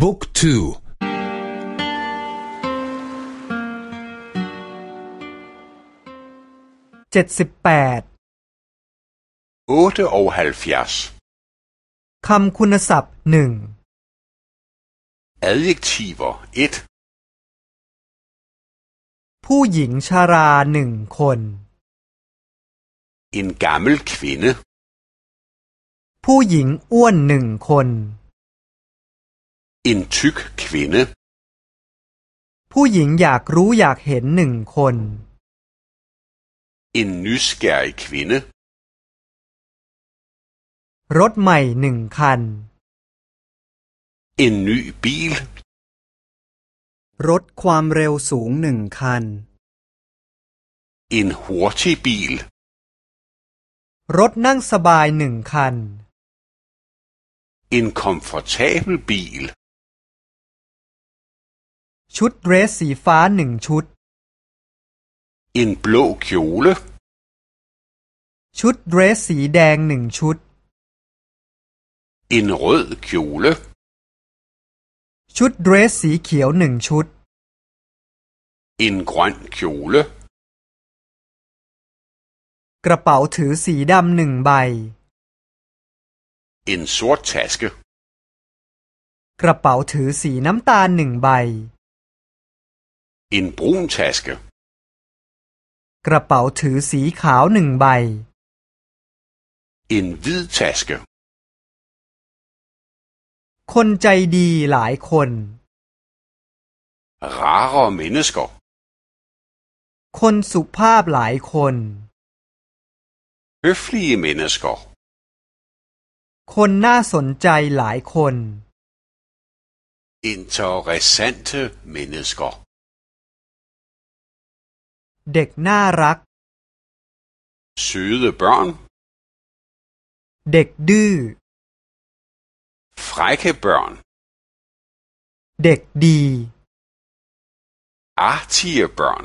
บุ๊กทูเจ็ดสิบแปดคำคุณศัพท์หนึ่ง adjektiver ผู้หญิงชาราหนึ่งคน en gammel kvinde ผู้หญิงอ้วนหนึ่งคน en tyk kvinde ผู้หญิงอยากรู้อยากเห็นหนึ่งคน en nysgerrig kvinde รถใหม่หนึ่งคัน en ny bil รถความเร็วสูงหนึ่งคัน en hurtig bil รถนั่งสบายหนึ่งคัน en komfortabel bil ชุดเดรสสีฟ้าหนึ่งชุด en blå kjole ชุดเดรสสีแดงหนึ่งชุด en rød kjole ชุดเดรสสีเขียวหนึ่งชุด en grøn kjole กระเป๋าถือสีดำหนึ่งใบ en sort taske กระเป๋าถือสีน้ำตาลหนึ่งใบ en brun taske กระเป๋าถือสีขาวหนึ่งใบ en hvid taske คนใจดีหลายคน rare mennesker คนสุภาพหลายคน høflige mennesker คนน่าสนใจหลายคน interessante mennesker เด็กน่ารัก søde børn เด็กดื้อ frække børn เด็กดี artige børn